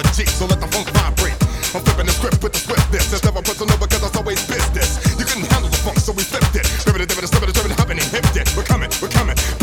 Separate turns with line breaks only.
another G, so let the funk vibrate. I'm flipping the script with the swiftness. It's never personal because it's always business. You couldn't handle the funk, so we flipped it. Flipping it, dipping it, slipping hopping, and hipped it. We're coming, we're coming.